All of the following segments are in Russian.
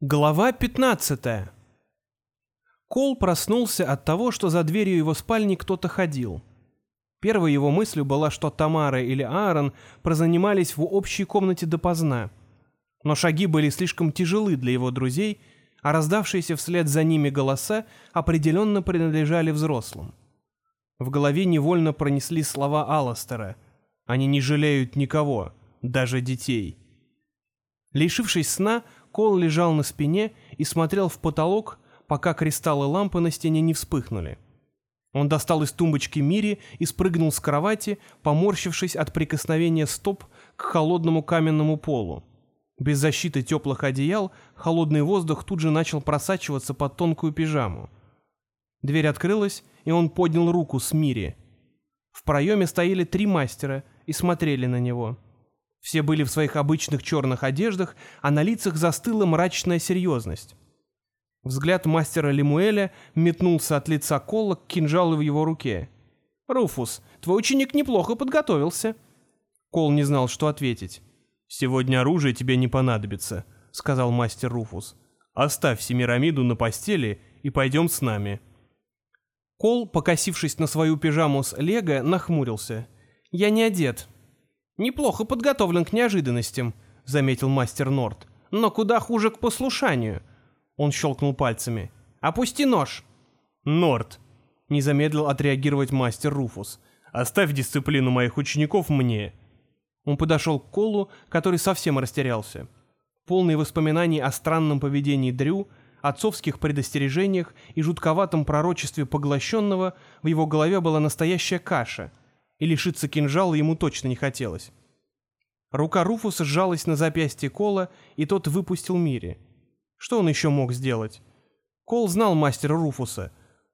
Глава 15 Кол проснулся от того, что за дверью его спальни кто-то ходил. Первой его мыслью была, что Тамара или Аарон прозанимались в общей комнате допоздна. Но шаги были слишком тяжелы для его друзей, а раздавшиеся вслед за ними голоса определенно принадлежали взрослым. В голове невольно пронесли слова Алластера «Они не жалеют никого, даже детей». Лишившись сна, Кол лежал на спине и смотрел в потолок, пока кристаллы лампы на стене не вспыхнули. Он достал из тумбочки Мири и спрыгнул с кровати, поморщившись от прикосновения стоп к холодному каменному полу. Без защиты теплых одеял холодный воздух тут же начал просачиваться под тонкую пижаму. Дверь открылась, и он поднял руку с Мири. В проеме стояли три мастера и смотрели на него. Все были в своих обычных черных одеждах, а на лицах застыла мрачная серьезность. Взгляд мастера Лемуэля метнулся от лица Колла к кинжалу в его руке. «Руфус, твой ученик неплохо подготовился». Кол не знал, что ответить. «Сегодня оружие тебе не понадобится», — сказал мастер Руфус. «Оставь Семирамиду на постели и пойдем с нами». Кол, покосившись на свою пижаму с лего, нахмурился. «Я не одет. «Неплохо подготовлен к неожиданностям», — заметил мастер Норт. «Но куда хуже к послушанию». Он щелкнул пальцами. «Опусти нож!» «Норт!» — не замедлил отреагировать мастер Руфус. «Оставь дисциплину моих учеников мне!» Он подошел к Колу, который совсем растерялся. Полный воспоминаний о странном поведении Дрю, отцовских предостережениях и жутковатом пророчестве поглощенного, в его голове была настоящая каша — и лишиться кинжала ему точно не хотелось. Рука Руфуса сжалась на запястье Кола, и тот выпустил Мири. Что он еще мог сделать? Кол знал мастера Руфуса.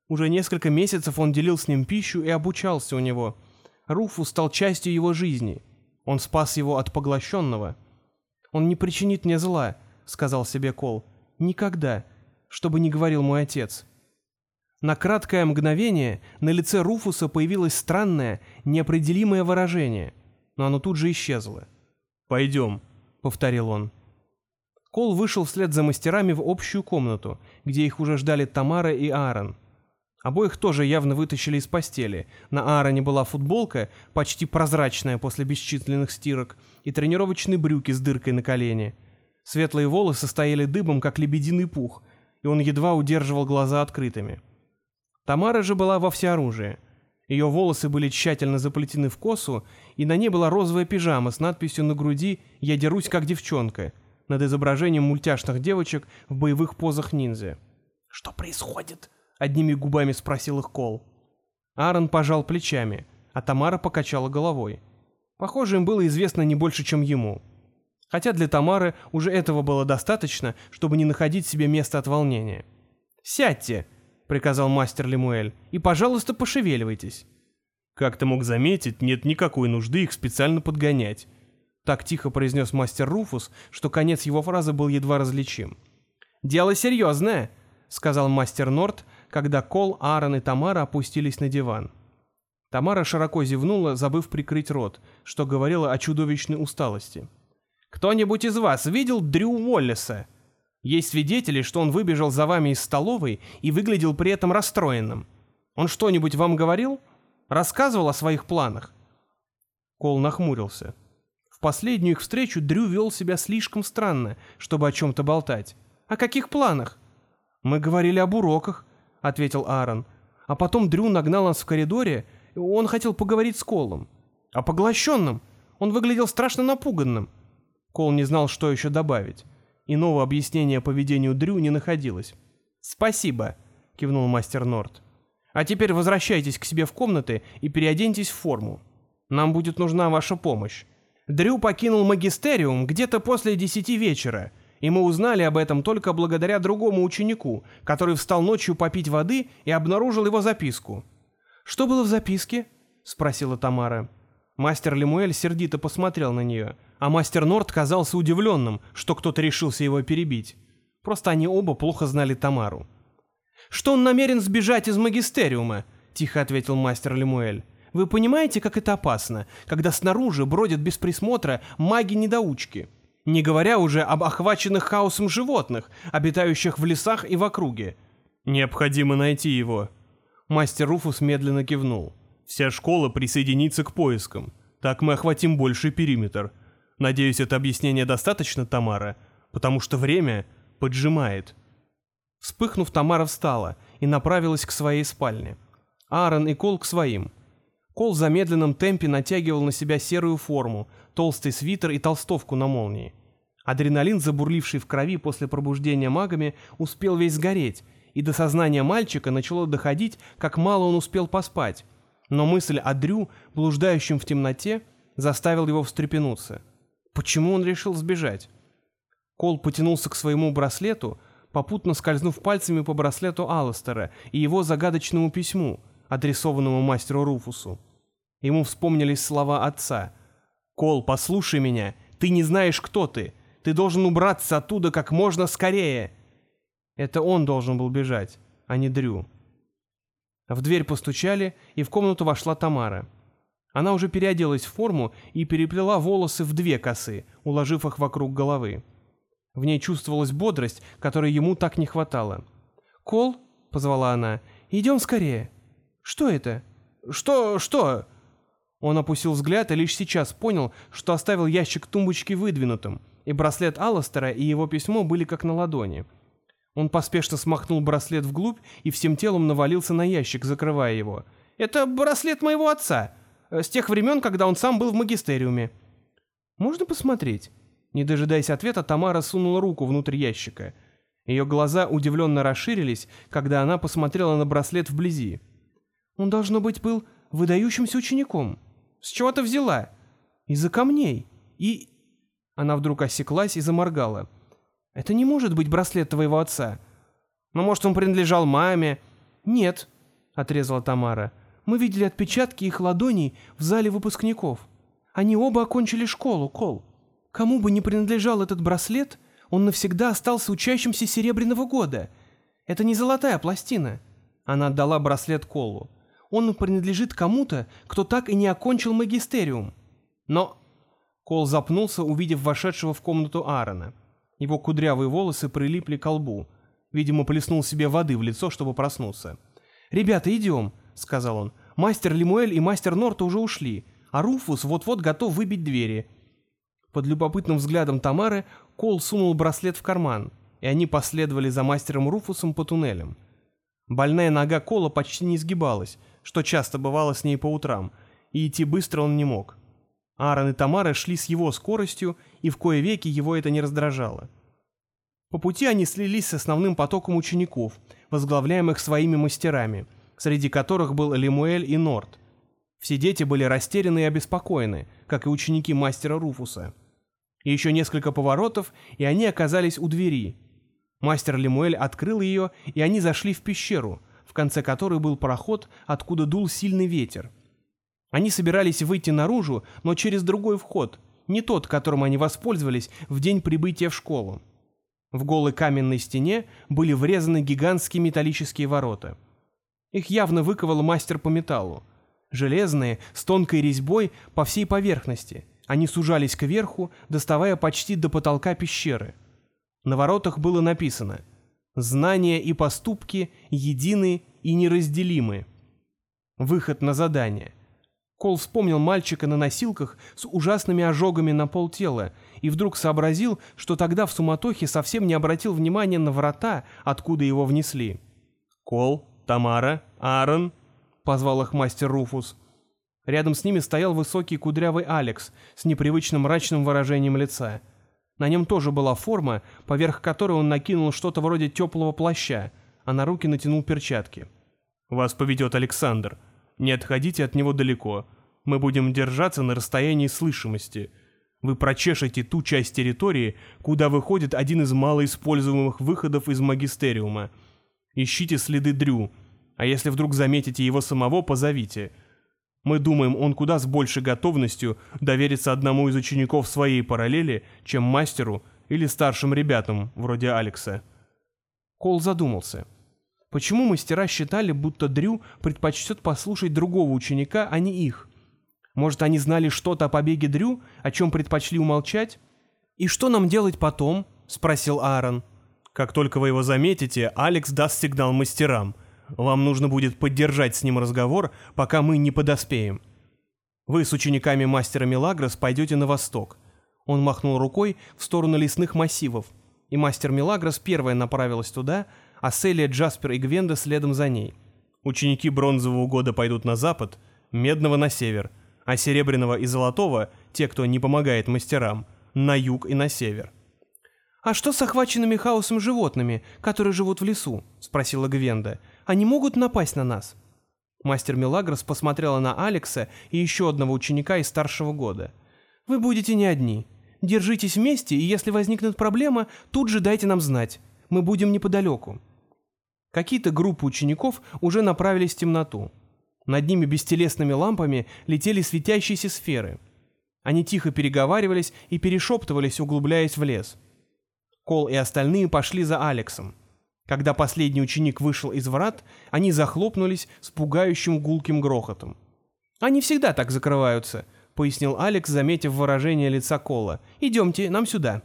Уже несколько месяцев он делил с ним пищу и обучался у него. Руфус стал частью его жизни. Он спас его от поглощенного. «Он не причинит мне зла», — сказал себе Кол. «Никогда, чтобы не говорил мой отец». На краткое мгновение на лице Руфуса появилось странное, неопределимое выражение, но оно тут же исчезло. «Пойдем», — повторил он. Кол вышел вслед за мастерами в общую комнату, где их уже ждали Тамара и Аарон. Обоих тоже явно вытащили из постели. На Аароне была футболка, почти прозрачная после бесчисленных стирок, и тренировочные брюки с дыркой на колене. Светлые волосы стояли дыбом, как лебединый пух, и он едва удерживал глаза открытыми. Тамара же была во всеоружии. Ее волосы были тщательно заплетены в косу, и на ней была розовая пижама с надписью на груди «Я дерусь как девчонка» над изображением мультяшных девочек в боевых позах ниндзя. «Что происходит?» — одними губами спросил их Кол. Аарон пожал плечами, а Тамара покачала головой. Похоже, им было известно не больше, чем ему. Хотя для Тамары уже этого было достаточно, чтобы не находить себе места от волнения. «Сядьте!» Приказал мастер Лемуэль, — «и, пожалуйста, пошевеливайтесь». «Как ты мог заметить, нет никакой нужды их специально подгонять», — так тихо произнес мастер Руфус, что конец его фразы был едва различим. «Дело серьезное», — сказал мастер Норт, когда Кол, Аарон и Тамара опустились на диван. Тамара широко зевнула, забыв прикрыть рот, что говорило о чудовищной усталости. «Кто-нибудь из вас видел Дрю Уоллеса?» Есть свидетели, что он выбежал за вами из столовой и выглядел при этом расстроенным. Он что-нибудь вам говорил? Рассказывал о своих планах?» Кол нахмурился. В последнюю их встречу Дрю вел себя слишком странно, чтобы о чем-то болтать. «О каких планах?» «Мы говорили об уроках», — ответил Аарон. «А потом Дрю нагнал нас в коридоре, он хотел поговорить с Колом. О поглощенном. Он выглядел страшно напуганным». Кол не знал, что еще добавить. Иного объяснения поведению Дрю не находилось. «Спасибо», — кивнул мастер Норт. «А теперь возвращайтесь к себе в комнаты и переоденьтесь в форму. Нам будет нужна ваша помощь. Дрю покинул магистериум где-то после десяти вечера, и мы узнали об этом только благодаря другому ученику, который встал ночью попить воды и обнаружил его записку». «Что было в записке?» — спросила Тамара. Мастер Лемуэль сердито посмотрел на нее — а мастер Норт казался удивленным, что кто-то решился его перебить. Просто они оба плохо знали Тамару. «Что он намерен сбежать из магистериума?» — тихо ответил мастер Лемуэль. «Вы понимаете, как это опасно, когда снаружи бродят без присмотра маги-недоучки? Не говоря уже об охваченных хаосом животных, обитающих в лесах и в округе. Необходимо найти его. Мастер Руфус медленно кивнул. Вся школа присоединится к поискам. Так мы охватим больший периметр. Надеюсь, это объяснение достаточно, Тамара, потому что время поджимает. Вспыхнув, Тамара встала и направилась к своей спальне. Аарон и Кол к своим. Кол в замедленном темпе натягивал на себя серую форму, толстый свитер и толстовку на молнии. Адреналин, забурливший в крови после пробуждения магами, успел весь сгореть, и до сознания мальчика начало доходить, как мало он успел поспать. Но мысль о Дрю, блуждающем в темноте, заставил его встрепенуться. Почему он решил сбежать? Кол потянулся к своему браслету, попутно скользнув пальцами по браслету Алластера и его загадочному письму, адресованному мастеру Руфусу. Ему вспомнились слова отца. «Кол, послушай меня, ты не знаешь, кто ты. Ты должен убраться оттуда как можно скорее». Это он должен был бежать, а не Дрю. В дверь постучали, и в комнату вошла Тамара. Она уже переоделась в форму и переплела волосы в две косы, уложив их вокруг головы. В ней чувствовалась бодрость, которой ему так не хватало. «Кол?» — позвала она. «Идем скорее». «Что это?» «Что? Что?» Он опустил взгляд и лишь сейчас понял, что оставил ящик тумбочки выдвинутым, и браслет Алластера и его письмо были как на ладони. Он поспешно смахнул браслет вглубь и всем телом навалился на ящик, закрывая его. «Это браслет моего отца, с тех времен, когда он сам был в магистериуме». «Можно посмотреть?» Не дожидаясь ответа, Тамара сунула руку внутрь ящика. Ее глаза удивленно расширились, когда она посмотрела на браслет вблизи. «Он, должно быть, был выдающимся учеником». С чего ты взяла?» «Из-за камней. И...» Она вдруг осеклась и заморгала. «Это не может быть браслет твоего отца. Но, может, он принадлежал маме?» «Нет», — отрезала Тамара. «Мы видели отпечатки их ладоней в зале выпускников. Они оба окончили школу, Кол. Кому бы ни принадлежал этот браслет, он навсегда остался учащимся Серебряного года. Это не золотая пластина». Она отдала браслет Колу он принадлежит кому-то, кто так и не окончил магистериум. Но... Кол запнулся, увидев вошедшего в комнату Аарона. Его кудрявые волосы прилипли к лбу. Видимо, плеснул себе воды в лицо, чтобы проснуться. «Ребята, идем», — сказал он. «Мастер Лимуэль и мастер Норта уже ушли, а Руфус вот-вот готов выбить двери». Под любопытным взглядом Тамары Кол сунул браслет в карман, и они последовали за мастером Руфусом по туннелям. Больная нога Кола почти не сгибалась, что часто бывало с ней по утрам, и идти быстро он не мог. Аарон и Тамара шли с его скоростью, и в кое веки его это не раздражало. По пути они слились с основным потоком учеников, возглавляемых своими мастерами, среди которых был Лемуэль и Норт. Все дети были растеряны и обеспокоены, как и ученики мастера Руфуса. Еще несколько поворотов, и они оказались у двери. Мастер Лемуэль открыл ее, и они зашли в пещеру, в конце которой был проход, откуда дул сильный ветер. Они собирались выйти наружу, но через другой вход, не тот, которым они воспользовались в день прибытия в школу. В голой каменной стене были врезаны гигантские металлические ворота. Их явно выковал мастер по металлу. Железные, с тонкой резьбой по всей поверхности. Они сужались кверху, доставая почти до потолка пещеры. На воротах было написано Знания и поступки едины и неразделимы. Выход на задание. Кол вспомнил мальчика на носилках с ужасными ожогами на полтела и вдруг сообразил, что тогда в суматохе совсем не обратил внимания на врата, откуда его внесли. «Кол, Тамара, Аарон», — позвал их мастер Руфус. Рядом с ними стоял высокий кудрявый Алекс с непривычным мрачным выражением лица — на нем тоже была форма, поверх которой он накинул что-то вроде теплого плаща, а на руки натянул перчатки. «Вас поведет Александр. Не отходите от него далеко. Мы будем держаться на расстоянии слышимости. Вы прочешете ту часть территории, куда выходит один из малоиспользуемых выходов из магистериума. Ищите следы Дрю, а если вдруг заметите его самого, позовите. Мы думаем, он куда с большей готовностью доверится одному из учеников своей параллели, чем мастеру или старшим ребятам, вроде Алекса. Кол задумался. Почему мастера считали, будто Дрю предпочтет послушать другого ученика, а не их? Может, они знали что-то о побеге Дрю, о чем предпочли умолчать? «И что нам делать потом?» — спросил Аарон. «Как только вы его заметите, Алекс даст сигнал мастерам. Вам нужно будет поддержать с ним разговор, пока мы не подоспеем. Вы с учениками мастера Милагрос пойдете на восток». Он махнул рукой в сторону лесных массивов, и мастер Милагрос первая направилась туда, а Селия, Джаспер и Гвенда следом за ней. Ученики бронзового года пойдут на запад, медного на север, а серебряного и золотого, те, кто не помогает мастерам, на юг и на север. «А что с охваченными хаосом животными, которые живут в лесу?» — спросила Гвенда. «Они могут напасть на нас?» Мастер Мелагрос посмотрела на Алекса и еще одного ученика из старшего года. «Вы будете не одни. Держитесь вместе, и если возникнет проблема, тут же дайте нам знать. Мы будем неподалеку». Какие-то группы учеников уже направились в темноту. Над ними бестелесными лампами летели светящиеся сферы. Они тихо переговаривались и перешептывались, углубляясь в лес. Кол и остальные пошли за Алексом. Когда последний ученик вышел из врат, они захлопнулись с пугающим гулким грохотом. «Они всегда так закрываются», — пояснил Алекс, заметив выражение лица Кола. «Идемте, нам сюда».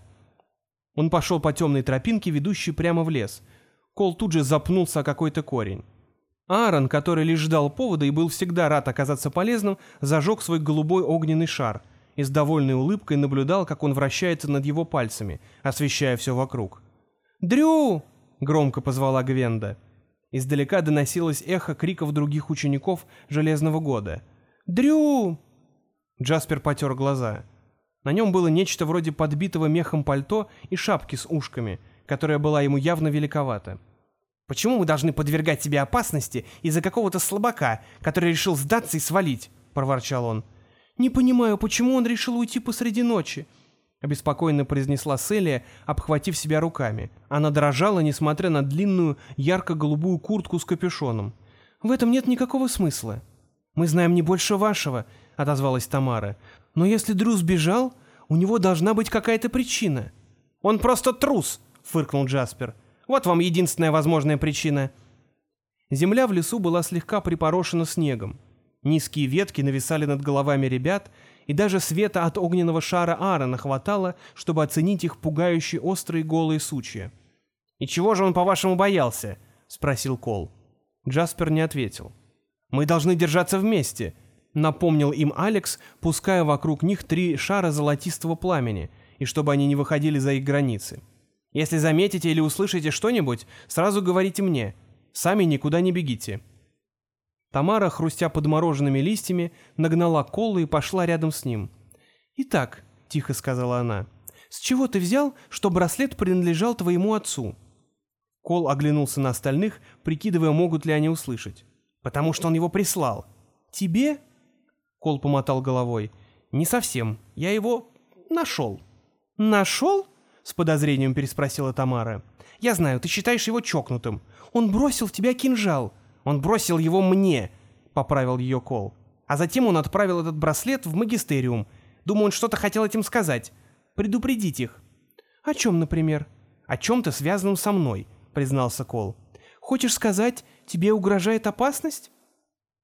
Он пошел по темной тропинке, ведущей прямо в лес. Кол тут же запнулся о какой-то корень. Аарон, который лишь ждал повода и был всегда рад оказаться полезным, зажег свой голубой огненный шар — и с довольной улыбкой наблюдал, как он вращается над его пальцами, освещая все вокруг. «Дрю!» — громко позвала Гвенда. Издалека доносилось эхо криков других учеников Железного года. «Дрю!» Джаспер потер глаза. На нем было нечто вроде подбитого мехом пальто и шапки с ушками, которая была ему явно великовата. «Почему мы должны подвергать себе опасности из-за какого-то слабака, который решил сдаться и свалить?» — проворчал он. «Не понимаю, почему он решил уйти посреди ночи?» Обеспокоенно произнесла Селия, обхватив себя руками. Она дрожала, несмотря на длинную, ярко-голубую куртку с капюшоном. «В этом нет никакого смысла». «Мы знаем не больше вашего», — отозвалась Тамара. «Но если Дрю сбежал, у него должна быть какая-то причина». «Он просто трус», — фыркнул Джаспер. «Вот вам единственная возможная причина». Земля в лесу была слегка припорошена снегом. Низкие ветки нависали над головами ребят, и даже света от огненного шара Аарона хватало, чтобы оценить их пугающие острые голые сучья. «И чего же он, по-вашему, боялся?» — спросил Кол. Джаспер не ответил. «Мы должны держаться вместе», — напомнил им Алекс, пуская вокруг них три шара золотистого пламени, и чтобы они не выходили за их границы. «Если заметите или услышите что-нибудь, сразу говорите мне. Сами никуда не бегите». Тамара, хрустя подмороженными листьями, нагнала Колу и пошла рядом с ним. «Итак», — тихо сказала она, — «с чего ты взял, что браслет принадлежал твоему отцу?» Кол оглянулся на остальных, прикидывая, могут ли они услышать. «Потому что он его прислал». «Тебе?» Кол помотал головой. «Не совсем. Я его нашел». «Нашел?» — с подозрением переспросила Тамара. «Я знаю, ты считаешь его чокнутым. Он бросил в тебя кинжал». Он бросил его мне, поправил ее Кол. А затем он отправил этот браслет в магистериум. Думаю, он что-то хотел этим сказать. Предупредить их. О чем, например? О чем-то связанном со мной, признался Кол. Хочешь сказать, тебе угрожает опасность?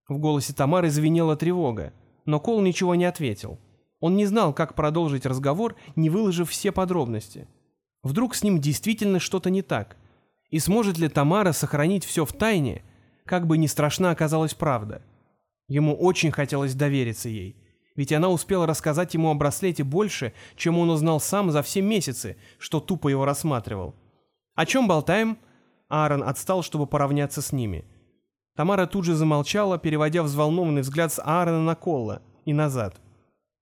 В голосе Тамары звенела тревога, но Кол ничего не ответил. Он не знал, как продолжить разговор, не выложив все подробности. Вдруг с ним действительно что-то не так? И сможет ли Тамара сохранить все в тайне, как бы ни страшна оказалась правда. Ему очень хотелось довериться ей, ведь она успела рассказать ему о браслете больше, чем он узнал сам за все месяцы, что тупо его рассматривал. «О чем болтаем?» Аарон отстал, чтобы поравняться с ними. Тамара тут же замолчала, переводя взволнованный взгляд с Аарона на Колла и назад.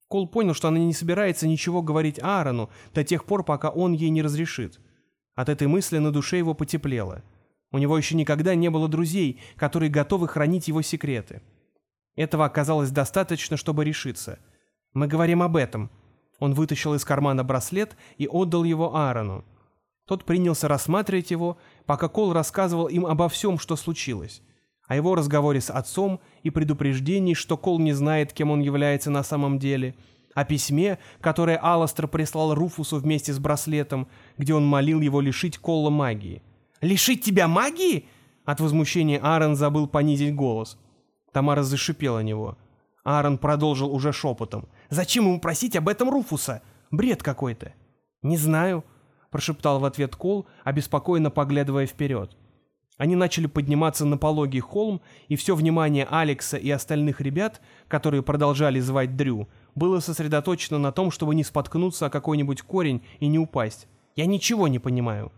Кол понял, что она не собирается ничего говорить Аарону до тех пор, пока он ей не разрешит. От этой мысли на душе его потеплело. У него еще никогда не было друзей, которые готовы хранить его секреты. Этого оказалось достаточно, чтобы решиться. Мы говорим об этом. Он вытащил из кармана браслет и отдал его Аарону. Тот принялся рассматривать его, пока Кол рассказывал им обо всем, что случилось. О его разговоре с отцом и предупреждении, что Кол не знает, кем он является на самом деле, о письме, которое Аластер прислал Руфусу вместе с браслетом, где он молил его лишить Колла магии. Лишить тебя магии?» От возмущения Аарон забыл понизить голос. Тамара зашипела на него. Аарон продолжил уже шепотом. «Зачем ему просить об этом Руфуса? Бред какой-то». «Не знаю», — прошептал в ответ Кол, обеспокоенно поглядывая вперед. Они начали подниматься на пологий холм, и все внимание Алекса и остальных ребят, которые продолжали звать Дрю, было сосредоточено на том, чтобы не споткнуться о какой-нибудь корень и не упасть. «Я ничего не понимаю».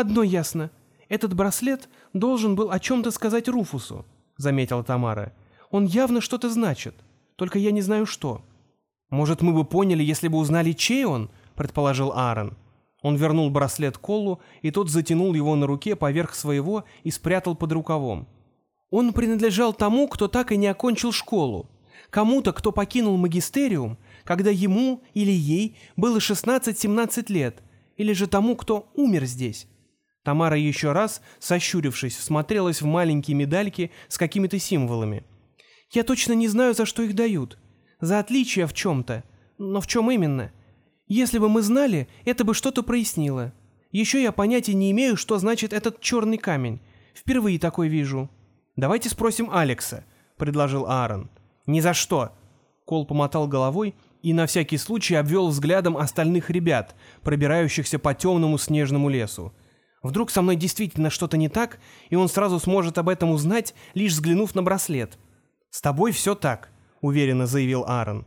«Одно ясно. Этот браслет должен был о чем-то сказать Руфусу», — заметила Тамара. «Он явно что-то значит, только я не знаю что». «Может, мы бы поняли, если бы узнали, чей он?» — предположил Аарон. Он вернул браслет Коллу, и тот затянул его на руке поверх своего и спрятал под рукавом. Он принадлежал тому, кто так и не окончил школу. Кому-то, кто покинул магистериум, когда ему или ей было 16-17 лет, или же тому, кто умер здесь. Тамара еще раз, сощурившись, всмотрелась в маленькие медальки с какими-то символами. «Я точно не знаю, за что их дают. За отличие в чем-то. Но в чем именно?» Если бы мы знали, это бы что-то прояснило. Еще я понятия не имею, что значит этот черный камень. Впервые такой вижу». «Давайте спросим Алекса», — предложил Аарон. «Ни за что». Кол помотал головой и на всякий случай обвел взглядом остальных ребят, пробирающихся по темному снежному лесу. Вдруг со мной действительно что-то не так, и он сразу сможет об этом узнать, лишь взглянув на браслет. «С тобой все так», — уверенно заявил Аарон.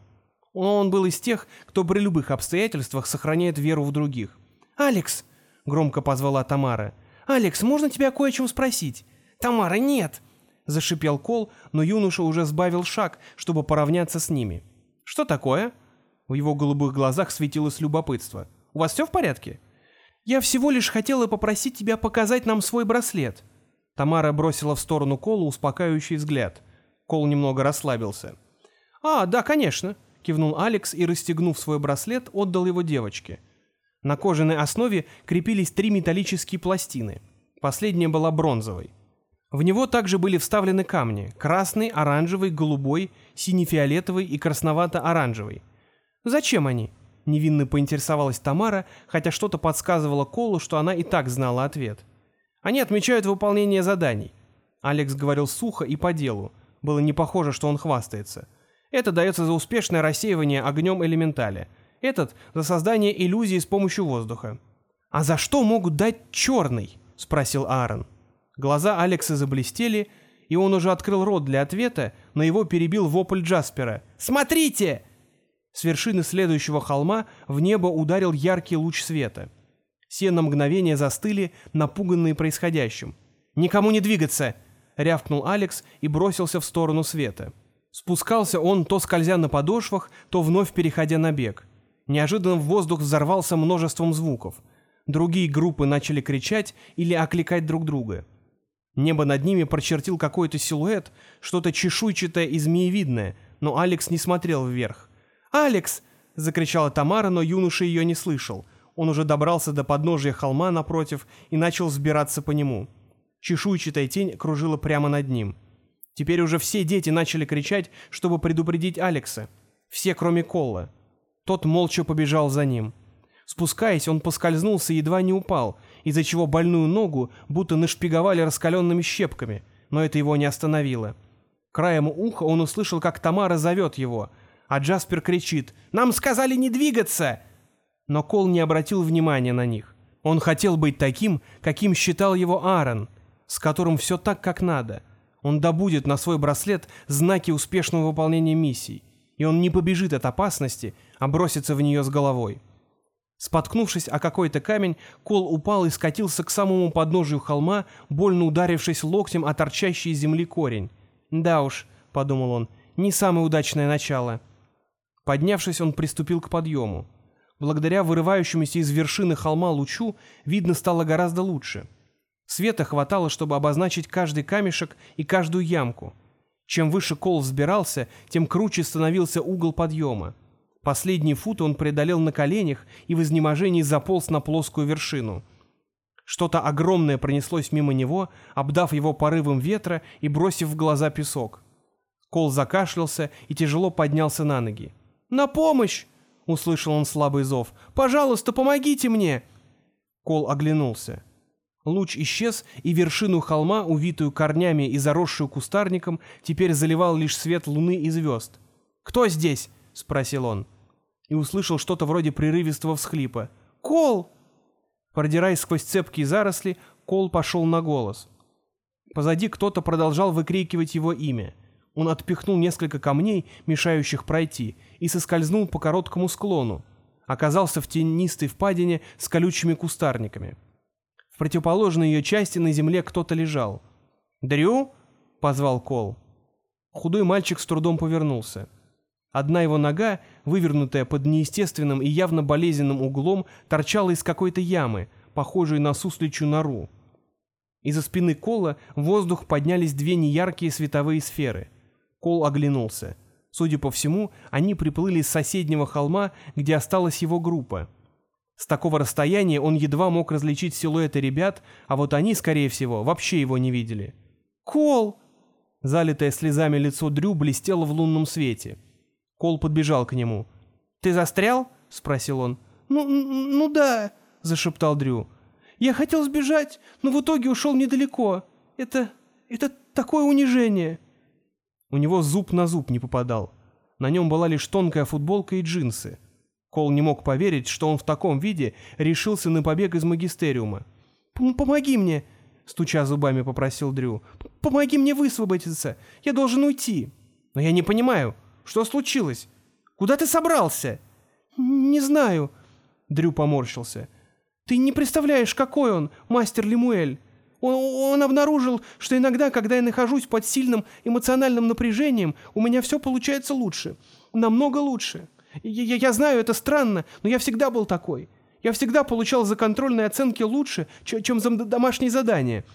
Он был из тех, кто при любых обстоятельствах сохраняет веру в других. «Алекс!» — громко позвала Тамара. «Алекс, можно тебя кое о чем спросить?» «Тамара, нет!» — зашипел Кол, но юноша уже сбавил шаг, чтобы поравняться с ними. «Что такое?» В его голубых глазах светилось любопытство. «У вас все в порядке?» «Я всего лишь хотела попросить тебя показать нам свой браслет». Тамара бросила в сторону Кола успокаивающий взгляд. Кол немного расслабился. «А, да, конечно кивнул Алекс и, расстегнув свой браслет, отдал его девочке. На кожаной основе крепились три металлические пластины. Последняя была бронзовой. В него также были вставлены камни – красный, оранжевый, голубой, сине-фиолетовый и красновато-оранжевый. «Зачем они?» – невинно поинтересовалась Тамара, хотя что-то подсказывало Колу, что она и так знала ответ. «Они отмечают выполнение заданий». Алекс говорил сухо и по делу. Было не похоже, что он хвастается – это дается за успешное рассеивание огнем элементаля. Этот — за создание иллюзии с помощью воздуха. «А за что могут дать черный?» — спросил Аарон. Глаза Алекса заблестели, и он уже открыл рот для ответа, но его перебил вопль Джаспера. «Смотрите!» С вершины следующего холма в небо ударил яркий луч света. Все на мгновение застыли, напуганные происходящим. «Никому не двигаться!» — рявкнул Алекс и бросился в сторону света. Спускался он то скользя на подошвах, то вновь переходя на бег. Неожиданно в воздух взорвался множеством звуков. Другие группы начали кричать или окликать друг друга. Небо над ними прочертил какой-то силуэт, что-то чешуйчатое и змеевидное, но Алекс не смотрел вверх. «Алекс!» — закричала Тамара, но юноша ее не слышал. Он уже добрался до подножия холма напротив и начал взбираться по нему. Чешуйчатая тень кружила прямо над ним. Теперь уже все дети начали кричать, чтобы предупредить Алекса. Все, кроме Колла. Тот молча побежал за ним. Спускаясь, он поскользнулся и едва не упал, из-за чего больную ногу будто нашпиговали раскаленными щепками, но это его не остановило. Краем уха он услышал, как Тамара зовет его, а Джаспер кричит «Нам сказали не двигаться!» Но Кол не обратил внимания на них. Он хотел быть таким, каким считал его Аарон, с которым все так, как надо — он добудет на свой браслет знаки успешного выполнения миссий, и он не побежит от опасности, а бросится в нее с головой. Споткнувшись о какой-то камень, Кол упал и скатился к самому подножию холма, больно ударившись локтем о торчащий из земли корень. «Да уж», — подумал он, — «не самое удачное начало». Поднявшись, он приступил к подъему. Благодаря вырывающемуся из вершины холма лучу видно стало гораздо лучше — Света хватало, чтобы обозначить каждый камешек и каждую ямку. Чем выше Кол взбирался, тем круче становился угол подъема. Последний фут он преодолел на коленях и в изнеможении заполз на плоскую вершину. Что-то огромное пронеслось мимо него, обдав его порывом ветра и бросив в глаза песок. Кол закашлялся и тяжело поднялся на ноги. «На помощь!» — услышал он слабый зов. «Пожалуйста, помогите мне!» Кол оглянулся. Луч исчез, и вершину холма, увитую корнями и заросшую кустарником, теперь заливал лишь свет луны и звезд. «Кто здесь?» — спросил он. И услышал что-то вроде прерывистого всхлипа. Кол!» Продираясь сквозь цепкие заросли, Кол пошел на голос. Позади кто-то продолжал выкрикивать его имя. Он отпихнул несколько камней, мешающих пройти, и соскользнул по короткому склону. Оказался в тенистой впадине с колючими кустарниками. В противоположной ее части на земле кто-то лежал. «Дрю?» — позвал Кол. Худой мальчик с трудом повернулся. Одна его нога, вывернутая под неестественным и явно болезненным углом, торчала из какой-то ямы, похожей на сусличью нору. Из-за спины Кола в воздух поднялись две неяркие световые сферы. Кол оглянулся. Судя по всему, они приплыли с соседнего холма, где осталась его группа. С такого расстояния он едва мог различить силуэты ребят, а вот они, скорее всего, вообще его не видели. «Кол!» Залитое слезами лицо Дрю блестело в лунном свете. Кол подбежал к нему. «Ты застрял?» — спросил он. «Ну, ну да», — зашептал Дрю. «Я хотел сбежать, но в итоге ушел недалеко. Это... это такое унижение». У него зуб на зуб не попадал. На нем была лишь тонкая футболка и джинсы. Кол не мог поверить, что он в таком виде решился на побег из магистериума. «Помоги мне!» — стуча зубами попросил Дрю. «Помоги мне высвободиться! Я должен уйти!» «Но я не понимаю, что случилось? Куда ты собрался?» «Не знаю», — Дрю поморщился. «Ты не представляешь, какой он, мастер Лемуэль. Он, он обнаружил, что иногда, когда я нахожусь под сильным эмоциональным напряжением, у меня все получается лучше. Намного лучше. Я, я, знаю, это странно, но я всегда был такой. Я всегда получал за контрольные оценки лучше, чем за домашние задания.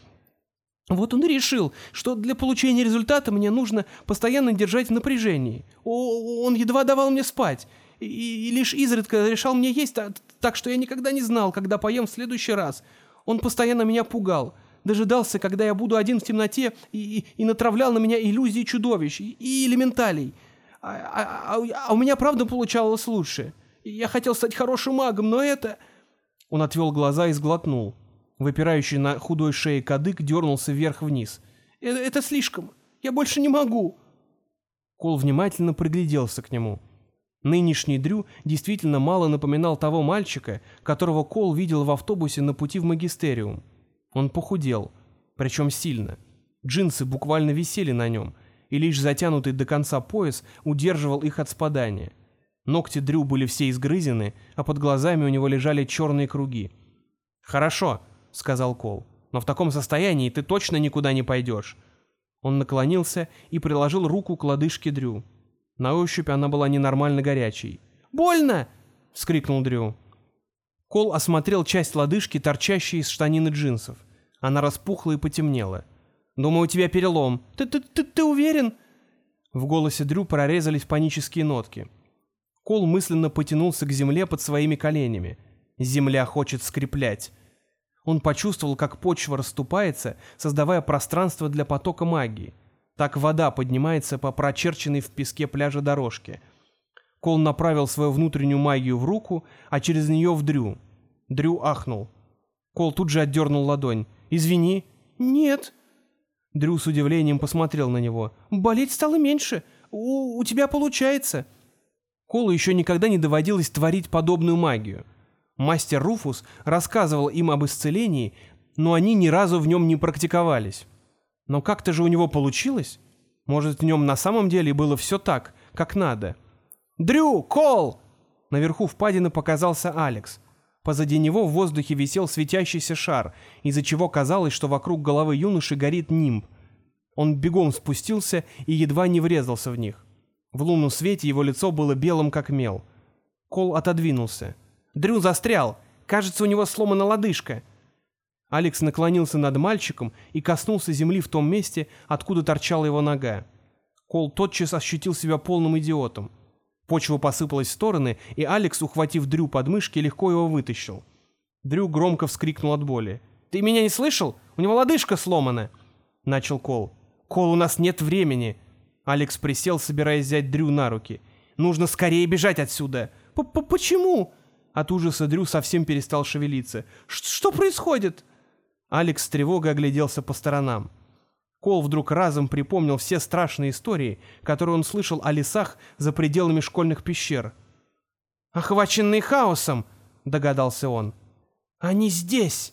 Вот он и решил, что для получения результата мне нужно постоянно держать в напряжении. О, он едва давал мне спать, и, и лишь изредка решал мне есть, так, так что я никогда не знал, когда поем в следующий раз. Он постоянно меня пугал дожидался, когда я буду один в темноте, и, и, и натравлял на меня иллюзии чудовищ и, и элементалей. А, а, а, а у меня правда получалось лучше. Я хотел стать хорошим магом, но это...» Он отвел глаза и сглотнул. Выпирающий на худой шее кадык дернулся вверх-вниз. «Это, «Это слишком. Я больше не могу». Кол внимательно пригляделся к нему. Нынешний Дрю действительно мало напоминал того мальчика, которого Кол видел в автобусе на пути в магистериум. Он похудел, причем сильно. Джинсы буквально висели на нем, и лишь затянутый до конца пояс удерживал их от спадания. Ногти Дрю были все изгрызены, а под глазами у него лежали черные круги. «Хорошо», — сказал Кол, — «но в таком состоянии ты точно никуда не пойдешь». Он наклонился и приложил руку к лодыжке Дрю. На ощупь она была ненормально горячей. «Больно!» — вскрикнул Дрю. Кол осмотрел часть лодыжки, торчащей из штанины джинсов. Она распухла и потемнела. «Думаю, у тебя перелом». «Ты, ты, ты, ты уверен?» В голосе Дрю прорезались панические нотки. Кол мысленно потянулся к земле под своими коленями. Земля хочет скреплять. Он почувствовал, как почва расступается, создавая пространство для потока магии. Так вода поднимается по прочерченной в песке пляжа дорожке — Кол направил свою внутреннюю магию в руку, а через нее в Дрю. Дрю ахнул. Кол тут же отдернул ладонь. «Извини». «Нет». Дрю с удивлением посмотрел на него. «Болеть стало меньше. У, у тебя получается». Колу еще никогда не доводилось творить подобную магию. Мастер Руфус рассказывал им об исцелении, но они ни разу в нем не практиковались. Но как-то же у него получилось? Может, в нем на самом деле было все так, как надо?» «Дрю! Кол!» Наверху впадины показался Алекс. Позади него в воздухе висел светящийся шар, из-за чего казалось, что вокруг головы юноши горит нимб. Он бегом спустился и едва не врезался в них. В лунном свете его лицо было белым, как мел. Кол отодвинулся. «Дрю застрял! Кажется, у него сломана лодыжка!» Алекс наклонился над мальчиком и коснулся земли в том месте, откуда торчала его нога. Кол тотчас ощутил себя полным идиотом. Почва посыпалась в стороны, и Алекс, ухватив Дрю под мышки, легко его вытащил. Дрю громко вскрикнул от боли. «Ты меня не слышал? У него лодыжка сломана!» Начал Кол. «Кол, у нас нет времени!» Алекс присел, собираясь взять Дрю на руки. «Нужно скорее бежать отсюда!» П -п «Почему?» От ужаса Дрю совсем перестал шевелиться. «Что происходит?» Алекс с тревогой огляделся по сторонам. Кол вдруг разом припомнил все страшные истории, которые он слышал о лесах за пределами школьных пещер. «Охваченный хаосом!» — догадался он. «Они здесь!»